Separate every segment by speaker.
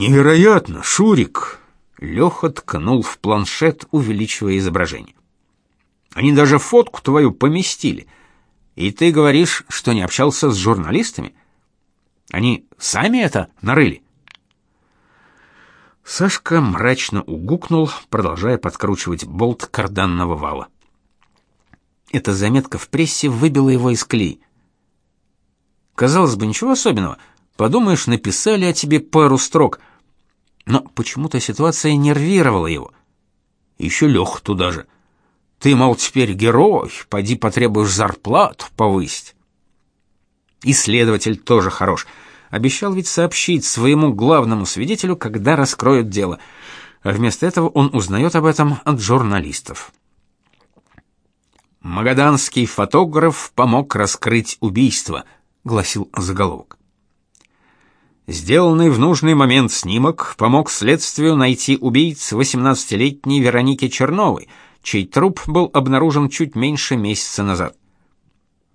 Speaker 1: Невероятно, Шурик. Леха ткнул в планшет, увеличивая изображение. Они даже фотку твою поместили. И ты говоришь, что не общался с журналистами? Они сами это нарыли? Сашка мрачно угукнул, продолжая подкручивать болт карданного вала. Эта заметка в прессе выбила его из колеи. Казалось бы, ничего особенного. Подумаешь, написали о тебе пару строк. Но почему-то ситуация нервировала его. Еще Лех туда же. Ты, мол, теперь герой, поди потребуешь зарплату повысить. Исследователь тоже хорош. Обещал ведь сообщить своему главному свидетелю, когда раскроют дело. А вместо этого он узнает об этом от журналистов. Магаданский фотограф помог раскрыть убийство, гласил заголовок. Сделанный в нужный момент снимок помог следствию найти убийц 18-летней Вероники Черновой, чей труп был обнаружен чуть меньше месяца назад.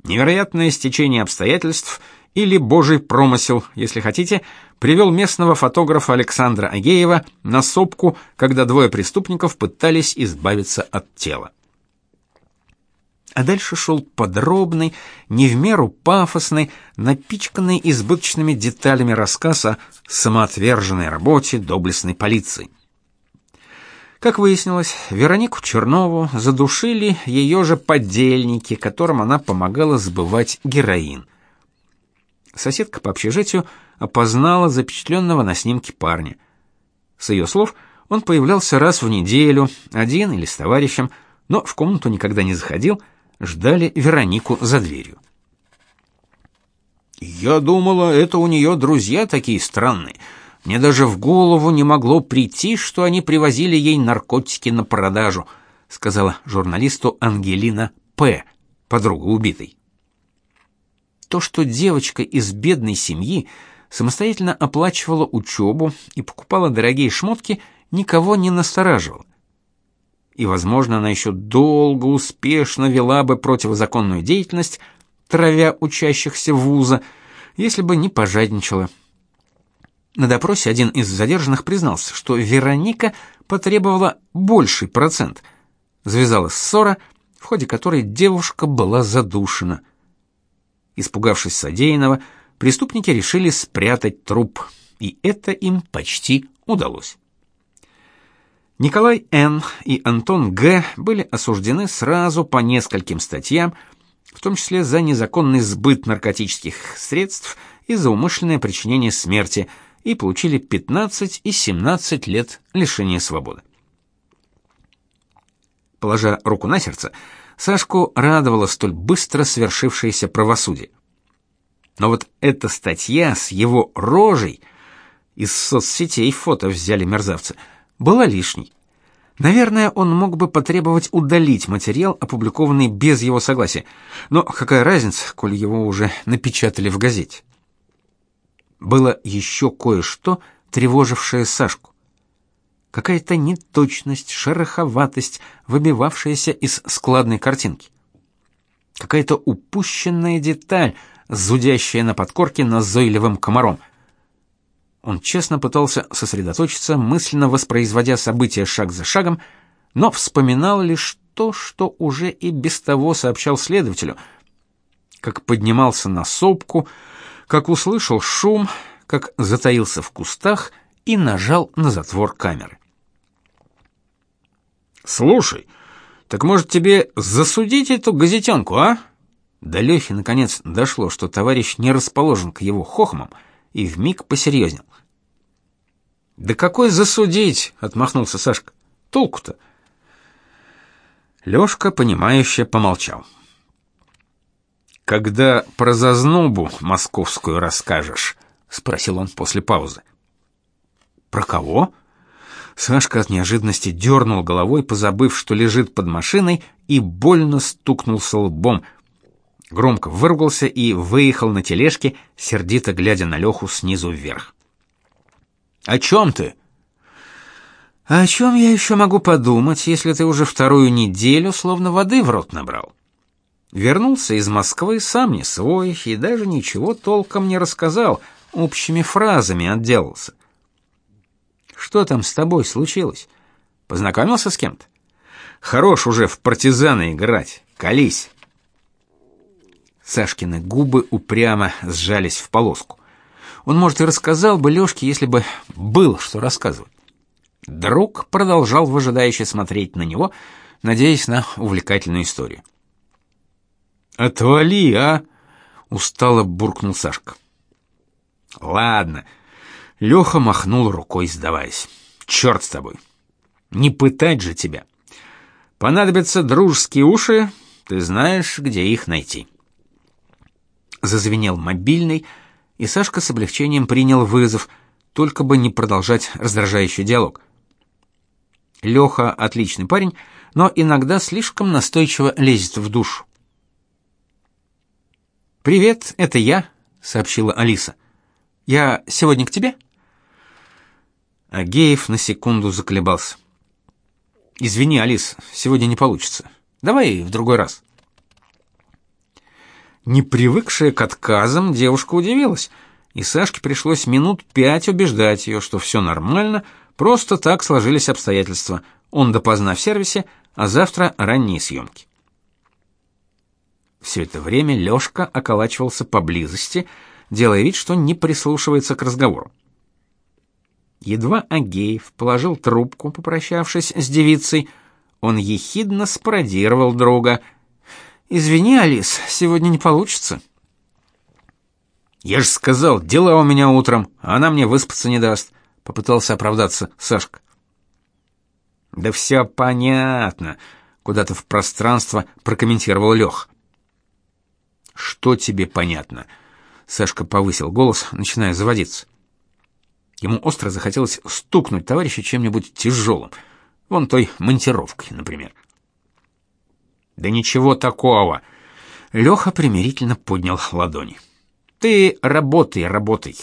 Speaker 1: Невероятное стечение обстоятельств или божий промысел, если хотите, привел местного фотографа Александра Агеева на сопку, когда двое преступников пытались избавиться от тела. А дальше шел подробный, не в меру пафосный, напичканный избыточными деталями рассказ о самоотверженной работе доблестной полиции. Как выяснилось, Веронику Чернову задушили ее же подельники, которым она помогала сбывать героин. Соседка по общежитию опознала запечатленного на снимке парня. С ее слов, он появлялся раз в неделю, один или с товарищем, но в комнату никогда не заходил, ждали Веронику за дверью. Я думала, это у нее друзья такие странные. Мне даже в голову не могло прийти, что они привозили ей наркотики на продажу, сказала журналисту Ангелина П, подруга убитой. То, что девочка из бедной семьи самостоятельно оплачивала учебу и покупала дорогие шмотки, никого не настораживало и, возможно, она еще долго успешно вела бы противозаконную деятельность, травя учащихся вуза, если бы не пожадничала. На допросе один из задержанных признался, что Вероника потребовала больший процент. Завязалась ссора, в ходе которой девушка была задушена. Испугавшись содеянного, преступники решили спрятать труп, и это им почти удалось. Николай Н. и Антон Г. были осуждены сразу по нескольким статьям, в том числе за незаконный сбыт наркотических средств и за умышленное причинение смерти, и получили 15 и 17 лет лишения свободы. Положа руку на сердце, Сашку радовало столь быстро свершившееся правосудие. Но вот эта статья с его рожей из соцсетей фото взяли мерзавцы – была лишней. Наверное, он мог бы потребовать удалить материал, опубликованный без его согласия. Но какая разница, коль его уже напечатали в газете? Было еще кое-что, тревожившее Сашку. Какая-то неточность, шероховатость, выбивавшаяся из складной картинки. Какая-то упущенная деталь, зудящая на подкорке назойливым комаром — он честно пытался сосредоточиться, мысленно воспроизводя события шаг за шагом, но вспоминал лишь то, что уже и без того сообщал следователю. Как поднимался на сопку, как услышал шум, как затаился в кустах и нажал на затвор камеры. «Слушай, так может тебе засудить эту газетенку, а?» До Лехи наконец дошло, что товарищ не расположен к его хохмам, и вмиг посерьезнел. Да какой засудить, отмахнулся Сашка. Толку-то? Лёшка понимающе помолчал. Когда про зазнобу московскую расскажешь, спросил он после паузы. Про кого? Сашка от неожиданности дернул головой, позабыв, что лежит под машиной, и больно стукнулся лбом. Громко выругался и выехал на тележке, сердито глядя на Леху снизу вверх. О чем ты? О чем я еще могу подумать, если ты уже вторую неделю словно воды в рот набрал? Вернулся из Москвы сам не свой и даже ничего толком не рассказал, общими фразами отделался. Что там с тобой случилось? Познакомился с кем-то? Хорош уже в партизаны играть. Колись. Сашкины губы упрямо сжались в полоску. Он, может, и рассказал бы Лёшке, если бы был что рассказывать. Друг продолжал выжидающе смотреть на него, надеясь на увлекательную историю. «Отвали, а!» — устало буркнул Сашка. «Ладно». Леха махнул рукой, сдаваясь. «Черт с тобой! Не пытать же тебя! Понадобятся дружеские уши, ты знаешь, где их найти». Зазвенел мобильный, и Сашка с облегчением принял вызов, только бы не продолжать раздражающий диалог. Леха отличный парень, но иногда слишком настойчиво лезет в душу. «Привет, это я», — сообщила Алиса. «Я сегодня к тебе?» Агеев на секунду заколебался. «Извини, Алис, сегодня не получится. Давай в другой раз». Не привыкшая к отказам, девушка удивилась, и Сашке пришлось минут пять убеждать ее, что все нормально, просто так сложились обстоятельства. Он допоздна в сервисе, а завтра ранние съемки. Все это время Лёшка околачивался поблизости, делая вид, что не прислушивается к разговору. Едва Агеев положил трубку, попрощавшись с девицей, он ехидно спародировал друга — Извини, Алис, сегодня не получится. Я же сказал, дела у меня утром, а она мне выспаться не даст, попытался оправдаться Сашка. Да все понятно, куда-то в пространство прокомментировал Лех. Что тебе понятно? Сашка повысил голос, начиная заводиться. Ему остро захотелось стукнуть товарища чем-нибудь тяжелым, вон той монтировкой, например. Да ничего такого. Леха примирительно поднял ладони. Ты работай, работай.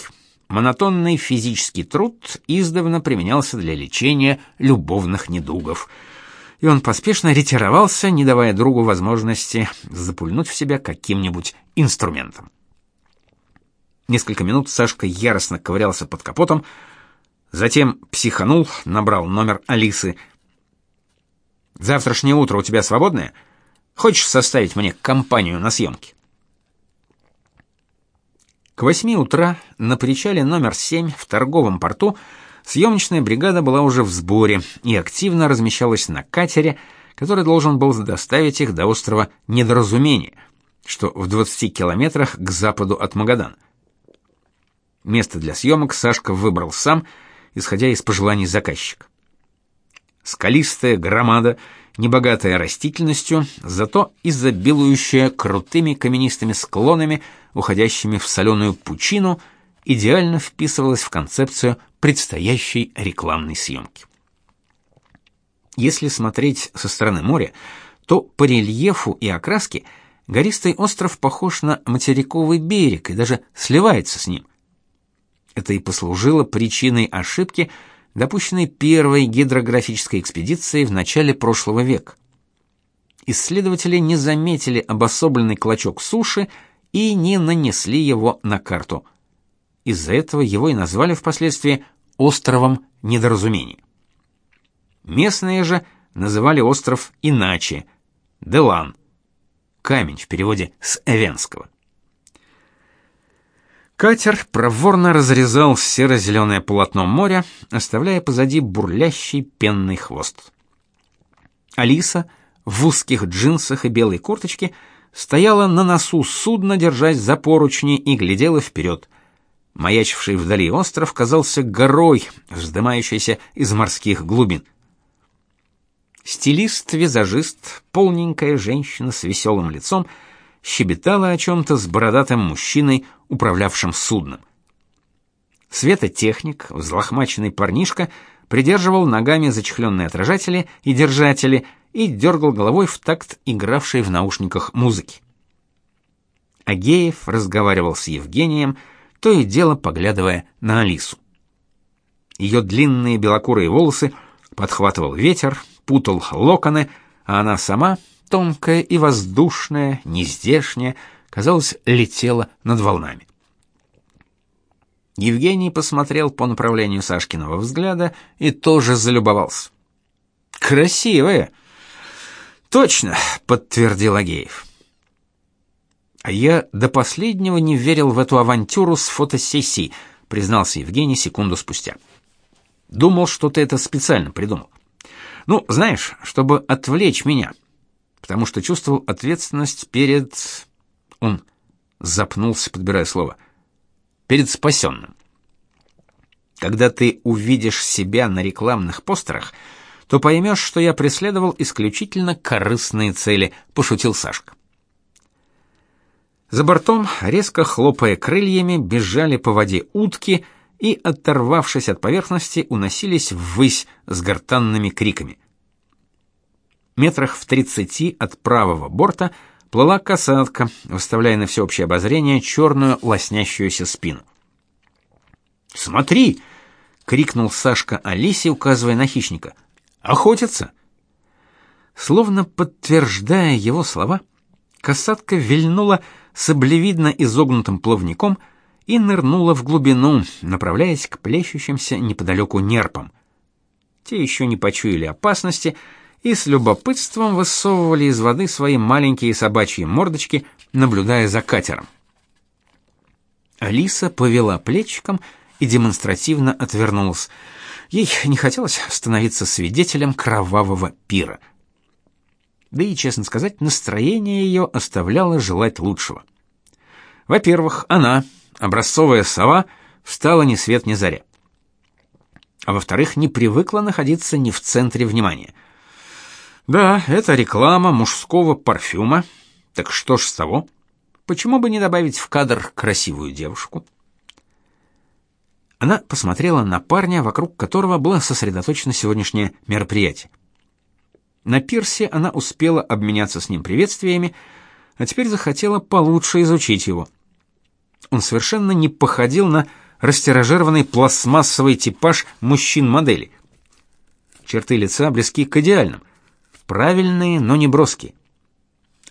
Speaker 1: Монотонный физический труд издавна применялся для лечения любовных недугов. И он поспешно ретировался, не давая другу возможности запульнуть в себя каким-нибудь инструментом. Несколько минут Сашка яростно ковырялся под капотом, затем психанул, набрал номер Алисы. Завтрашнее утро у тебя свободное? Хочешь составить мне компанию на съемке?» К восьми утра на причале номер семь в торговом порту съемочная бригада была уже в сборе и активно размещалась на катере, который должен был доставить их до острова Недоразумения, что в 20 километрах к западу от Магадана. Место для съемок Сашка выбрал сам, исходя из пожеланий заказчика. Скалистая громада — небогатая растительностью, зато изобилующая крутыми каменистыми склонами, уходящими в соленую пучину, идеально вписывалась в концепцию предстоящей рекламной съемки. Если смотреть со стороны моря, то по рельефу и окраске гористый остров похож на материковый берег и даже сливается с ним. Это и послужило причиной ошибки – допущенной первой гидрографической экспедицией в начале прошлого века. Исследователи не заметили обособленный клочок суши и не нанесли его на карту. Из-за этого его и назвали впоследствии островом недоразумений. Местные же называли остров иначе Делан. Камень в переводе с эвенского. Катер проворно разрезал серо-зеленое полотно моря, оставляя позади бурлящий пенный хвост. Алиса в узких джинсах и белой курточке стояла на носу судна, держась за поручни и глядела вперед. Маячивший вдали остров казался горой, вздымающейся из морских глубин. Стилист-визажист, полненькая женщина с веселым лицом — щебетала о чем-то с бородатым мужчиной, управлявшим судном. Светотехник, взлохмаченный парнишка, придерживал ногами зачехленные отражатели и держатели и дергал головой в такт игравшей в наушниках музыки. Агеев разговаривал с Евгением, то и дело поглядывая на Алису. Ее длинные белокурые волосы подхватывал ветер, путал локоны, а она сама тонкая и воздушная, нездешняя, казалось, летела над волнами. Евгений посмотрел по направлению Сашкиного взгляда и тоже залюбовался. Красивая. Точно, подтвердил Агеев. А я до последнего не верил в эту авантюру с фотосессией, признался Евгений секунду спустя. Думал, что ты это специально придумал. Ну, знаешь, чтобы отвлечь меня, потому что чувствовал ответственность перед он запнулся, подбирая слово. Перед спасенным. Когда ты увидишь себя на рекламных постерах, то поймешь, что я преследовал исключительно корыстные цели, пошутил Сашка. За бортом, резко хлопая крыльями, бежали по воде утки и, оторвавшись от поверхности, уносились ввысь с гортанными криками. Метрах в тридцати от правого борта плыла касатка, выставляя на всеобщее обозрение черную лоснящуюся спину. «Смотри!» — крикнул Сашка Алисе, указывая на хищника. «Охотятся!» Словно подтверждая его слова, касатка вильнула с облевидно изогнутым плавником и нырнула в глубину, направляясь к плещущимся неподалеку нерпам. Те еще не почуяли опасности и с любопытством высовывали из воды свои маленькие собачьи мордочки, наблюдая за катером. Алиса повела плечиком и демонстративно отвернулась. Ей не хотелось становиться свидетелем кровавого пира. Да и, честно сказать, настроение ее оставляло желать лучшего. Во-первых, она, образцовая сова, встала ни свет ни заря. А во-вторых, не привыкла находиться не в центре внимания. Да, это реклама мужского парфюма. Так что ж с того? Почему бы не добавить в кадр красивую девушку? Она посмотрела на парня, вокруг которого было сосредоточено сегодняшнее мероприятие. На пирсе она успела обменяться с ним приветствиями, а теперь захотела получше изучить его. Он совершенно не походил на растиражированный пластмассовый типаж мужчин-моделей. Черты лица близки к идеальным, правильные, но не броские.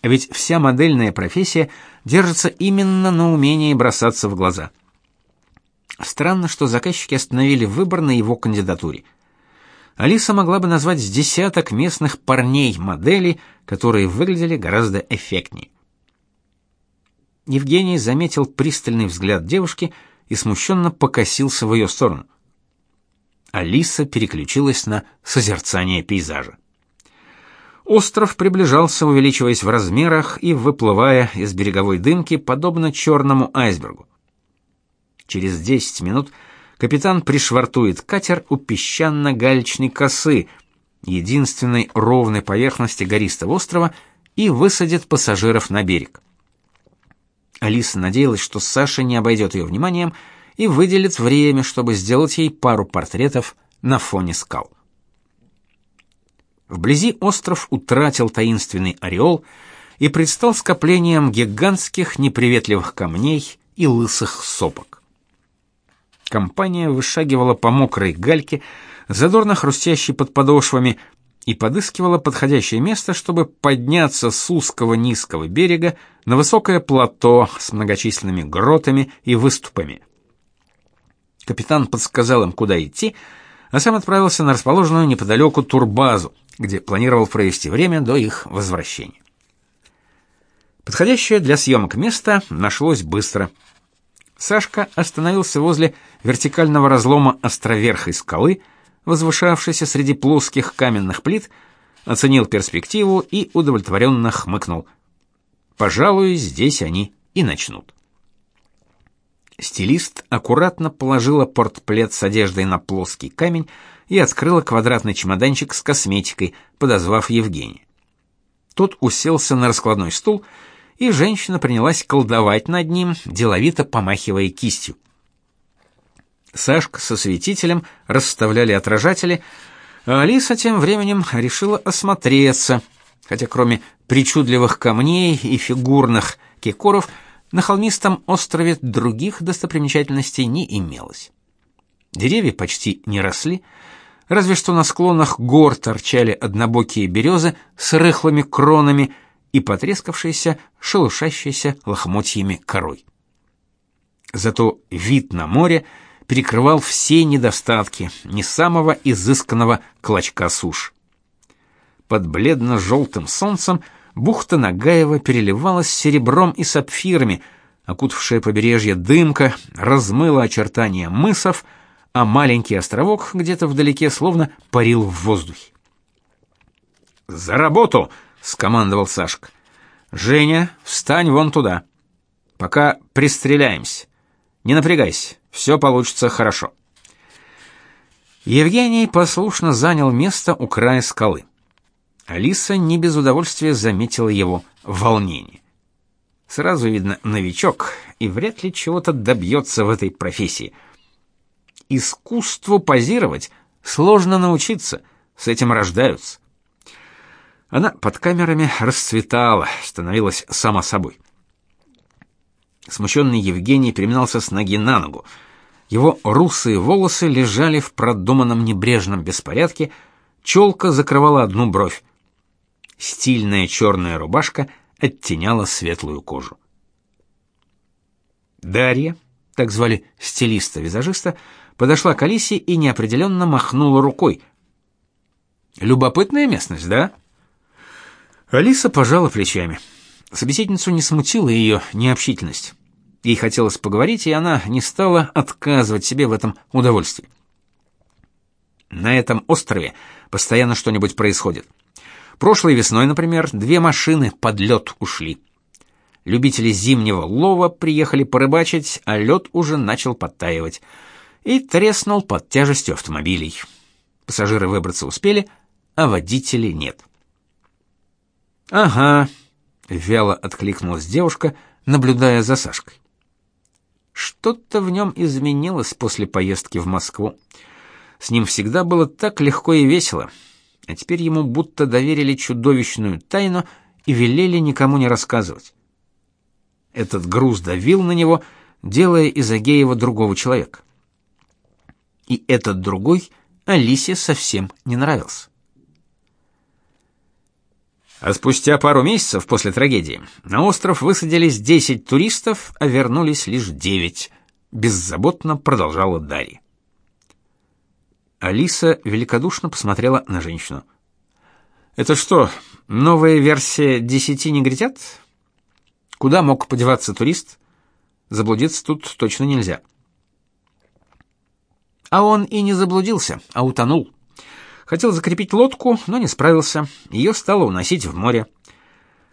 Speaker 1: Ведь вся модельная профессия держится именно на умении бросаться в глаза. Странно, что заказчики остановили выбор на его кандидатуре. Алиса могла бы назвать с десяток местных парней-моделей, которые выглядели гораздо эффектнее. Евгений заметил пристальный взгляд девушки и смущенно покосился в ее сторону. Алиса переключилась на созерцание пейзажа. Остров приближался, увеличиваясь в размерах и выплывая из береговой дымки, подобно черному айсбергу. Через 10 минут капитан пришвартует катер у песчано-галечной косы, единственной ровной поверхности гористого острова, и высадит пассажиров на берег. Алиса надеялась, что Саша не обойдет ее вниманием и выделит время, чтобы сделать ей пару портретов на фоне скал. Вблизи остров утратил таинственный ореол и предстал скоплением гигантских неприветливых камней и лысых сопок. Компания вышагивала по мокрой гальке, задорно хрустящей под подошвами, и подыскивала подходящее место, чтобы подняться с узкого низкого берега на высокое плато с многочисленными гротами и выступами. Капитан подсказал им, куда идти, а сам отправился на расположенную неподалеку турбазу, где планировал провести время до их возвращения. Подходящее для съемок место нашлось быстро. Сашка остановился возле вертикального разлома островерхой скалы, возвышавшейся среди плоских каменных плит, оценил перспективу и удовлетворенно хмыкнул. Пожалуй, здесь они и начнут. Стилист аккуратно положила портплет с одеждой на плоский камень и открыла квадратный чемоданчик с косметикой, подозвав Евгения. Тот уселся на раскладной стул, и женщина принялась колдовать над ним, деловито помахивая кистью. Сашка со светителем расставляли отражатели, а Алиса тем временем решила осмотреться, хотя кроме причудливых камней и фигурных кекоров – на холмистом острове других достопримечательностей не имелось. Деревья почти не росли, разве что на склонах гор торчали однобокие березы с рыхлыми кронами и потрескавшиеся, шелушащиеся лохмотьями корой. Зато вид на море перекрывал все недостатки не самого изысканного клочка суш. Под бледно-желтым солнцем бухта Нагаева переливалась серебром и сапфирами, окутавшая побережье дымка размыла очертания мысов, а маленький островок где-то вдалеке словно парил в воздухе. «За работу!» — скомандовал Сашка. «Женя, встань вон туда. Пока пристреляемся. Не напрягайся, все получится хорошо». Евгений послушно занял место у края скалы. Алиса не без удовольствия заметила его волнение. Сразу видно новичок и вряд ли чего-то добьется в этой профессии. Искусству позировать сложно научиться, с этим рождаются. Она под камерами расцветала, становилась сама собой. Смущенный Евгений переминался с ноги на ногу. Его русые волосы лежали в продуманном небрежном беспорядке, челка закрывала одну бровь. Стильная черная рубашка оттеняла светлую кожу. Дарья, так звали стилиста-визажиста, подошла к Алисе и неопределенно махнула рукой. Любопытная местность, да? Алиса пожала плечами. Собеседницу не смутила ее необщительность. Ей хотелось поговорить, и она не стала отказывать себе в этом удовольствии. На этом острове постоянно что-нибудь происходит. Прошлой весной, например, две машины под лед ушли. Любители зимнего лова приехали порыбачить, а лед уже начал подтаивать. И треснул под тяжестью автомобилей. Пассажиры выбраться успели, а водителей нет. Ага, вяло откликнулась девушка, наблюдая за Сашкой. Что-то в нем изменилось после поездки в Москву. С ним всегда было так легко и весело, а теперь ему будто доверили чудовищную тайну и велели никому не рассказывать. Этот груз давил на него, делая из Агеева другого человека. И этот другой Алисе совсем не нравился. А спустя пару месяцев после трагедии на остров высадились 10 туристов, а вернулись лишь 9. Беззаботно продолжала Дарья. Алиса великодушно посмотрела на женщину. Это что, новая версия десяти негритят? Куда мог подеваться турист? Заблудиться тут точно нельзя. А он и не заблудился, а утонул. Хотел закрепить лодку, но не справился. Ее стало уносить в море.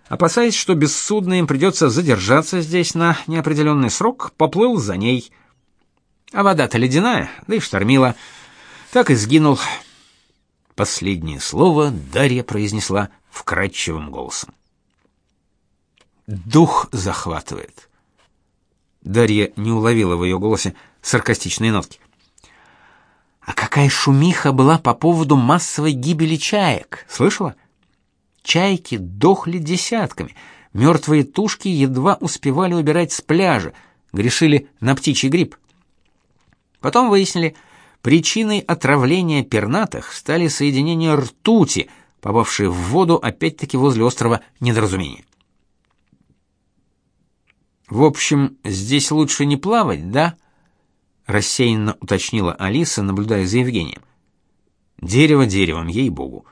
Speaker 1: Опасаясь, что бессудно им придется задержаться здесь на неопределенный срок, поплыл за ней. А вода-то ледяная, да и штормила. Так и сгинул. Последнее слово Дарья произнесла вкрадчивым голосом. Дух захватывает. Дарья не уловила в ее голосе саркастичные нотки. Какая шумиха была по поводу массовой гибели чаек, слышала? Чайки дохли десятками, мертвые тушки едва успевали убирать с пляжа, грешили на птичий грипп. Потом выяснили, причиной отравления пернатых стали соединения ртути, попавшие в воду опять-таки возле острова Недоразумения. В общем, здесь лучше не плавать, да? Рассеянно уточнила Алиса, наблюдая за Евгением. Дерево деревом, ей-богу.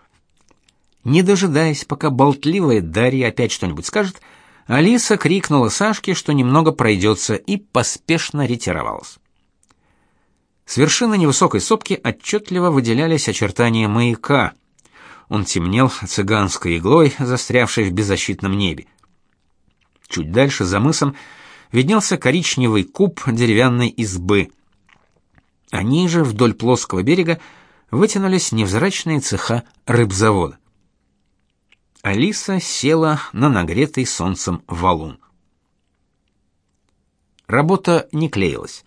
Speaker 1: Не дожидаясь, пока болтливая Дарья опять что-нибудь скажет, Алиса крикнула Сашке, что немного пройдется, и поспешно ретировалась. С вершины невысокой сопки отчетливо выделялись очертания маяка. Он темнел цыганской иглой, застрявшей в беззащитном небе. Чуть дальше, за мысом, виднелся коричневый куб деревянной избы — а ниже, вдоль плоского берега, вытянулись невзрачные цеха рыбзавода. Алиса села на нагретый солнцем валун. Работа не клеилась.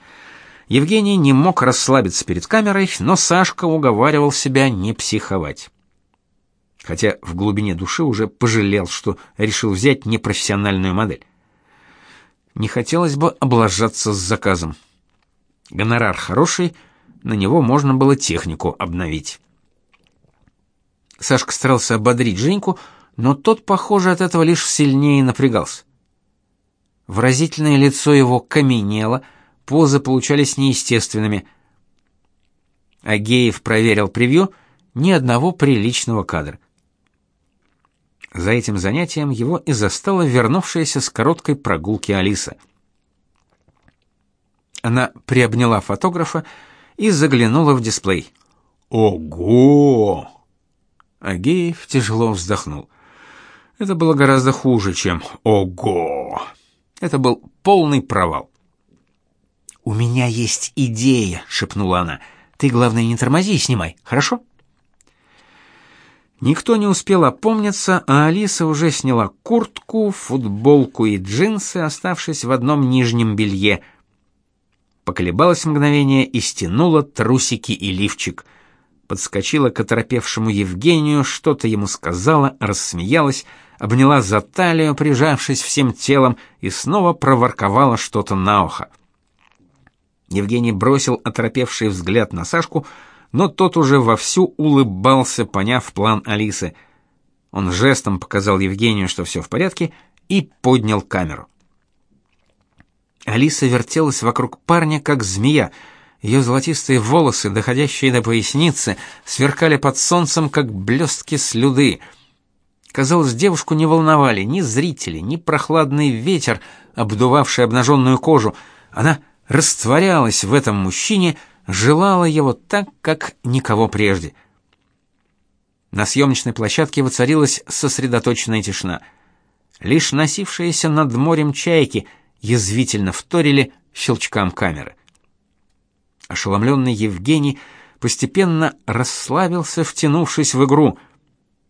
Speaker 1: Евгений не мог расслабиться перед камерой, но Сашка уговаривал себя не психовать. Хотя в глубине души уже пожалел, что решил взять непрофессиональную модель. Не хотелось бы облажаться с заказом. Гонорар хороший, на него можно было технику обновить. Сашка старался ободрить Женьку, но тот, похоже, от этого лишь сильнее напрягался. Выразительное лицо его каменело, позы получались неестественными. Агеев проверил превью, ни одного приличного кадра. За этим занятием его и застала вернувшаяся с короткой прогулки Алиса. Она приобняла фотографа и заглянула в дисплей. Ого! Агеев тяжело вздохнул. Это было гораздо хуже, чем ого. Это был полный провал. У меня есть идея, шепнула она. Ты главное не тормози и снимай, хорошо? Никто не успел опомниться, а Алиса уже сняла куртку, футболку и джинсы, оставшись в одном нижнем белье. Поколебалась мгновение и стянула трусики и лифчик. Подскочила к оторопевшему Евгению, что-то ему сказала, рассмеялась, обняла за талию, прижавшись всем телом, и снова проворковала что-то на ухо. Евгений бросил оторопевший взгляд на Сашку, но тот уже вовсю улыбался, поняв план Алисы. Он жестом показал Евгению, что все в порядке, и поднял камеру. Алиса вертелась вокруг парня, как змея. Ее золотистые волосы, доходящие до поясницы, сверкали под солнцем, как блестки слюды. Казалось, девушку не волновали ни зрители, ни прохладный ветер, обдувавший обнаженную кожу. Она растворялась в этом мужчине, желала его так, как никого прежде. На съемочной площадке воцарилась сосредоточенная тишина. Лишь носившиеся над морем чайки язвительно вторили щелчкам камеры. Ошеломленный Евгений постепенно расслабился, втянувшись в игру.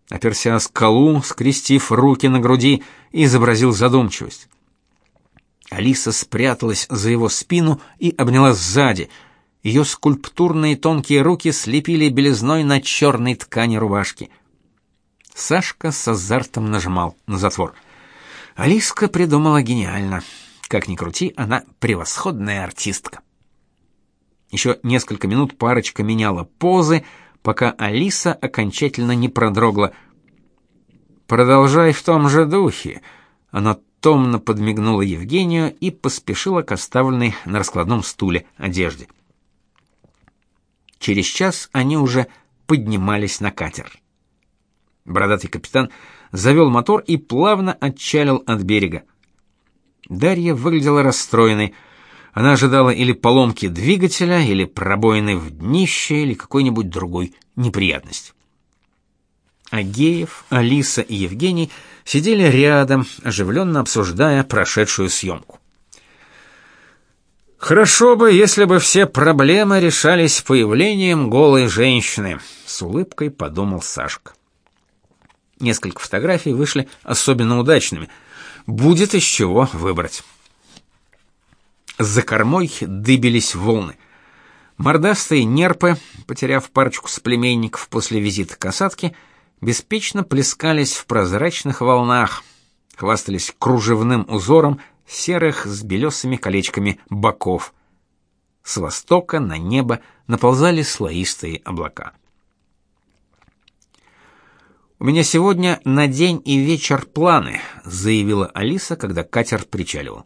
Speaker 1: Оперся о скалу, скрестив руки на груди, изобразил задумчивость. Алиса спряталась за его спину и обняла сзади — ее скульптурные тонкие руки слепили белизной на черной ткани рубашки. Сашка с азартом нажимал на затвор. Алиска придумала гениально. Как ни крути, она превосходная артистка. Еще несколько минут парочка меняла позы, пока Алиса окончательно не продрогла. Продолжай в том же духе. Она томно подмигнула Евгению и поспешила к оставленной на раскладном стуле одежде. Через час они уже поднимались на катер. Бородатый капитан завел мотор и плавно отчалил от берега. Дарья выглядела расстроенной. Она ожидала или поломки двигателя, или пробоины в днище, или какой-нибудь другой неприятности. Агеев, Алиса и Евгений сидели рядом, оживленно обсуждая прошедшую съемку. Хорошо бы, если бы все проблемы решались появлением голой женщины, с улыбкой подумал Сашка. Несколько фотографий вышли особенно удачными. Будет из чего выбрать. За кормой дыбились волны. Мордастые нерпы, потеряв парочку соплеменников после визита касатки, беспечно плескались в прозрачных волнах, хвастались кружевным узором серых с белесыми колечками боков. С востока на небо наползали слоистые облака. У меня сегодня на день и вечер планы, заявила Алиса, когда катер причаливал.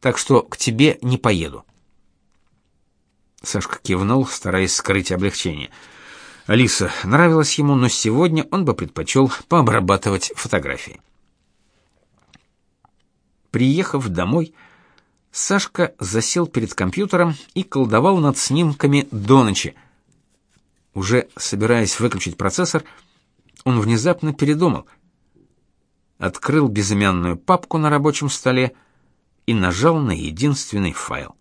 Speaker 1: Так что к тебе не поеду. Сашка кивнул, стараясь скрыть облегчение. Алиса нравилась ему, но сегодня он бы предпочел пообрабатывать фотографии. Приехав домой, Сашка засел перед компьютером и колдовал над снимками до ночи. Уже собираясь выключить процессор, он внезапно передумал. Открыл безымянную папку на рабочем столе и нажал на единственный файл.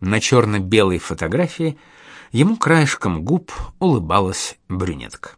Speaker 1: На черно белой фотографии ему краешком губ улыбалась брюнетка.